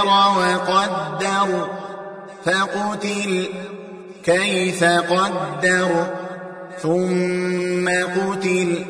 وقدر فقتل كيف قدر ثم قتل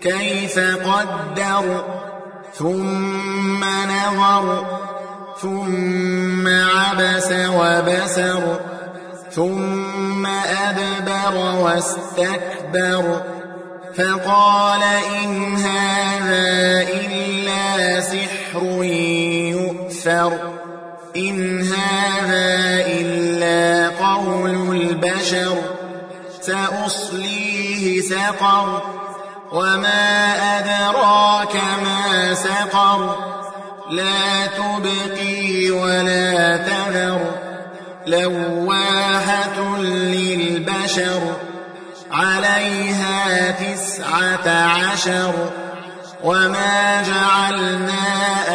كيف قدر ثم نظر ثم عبس وبسر ثم أدبر واستكبر فقال إن هذا إلا سحر يؤثر إن هذا إلا قول البشر سأصليه سقر وما أدراك ما سقر لا تبقي ولا تذر لواحة للبشر عليها تسعة عشر وما جعلنا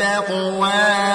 وأهل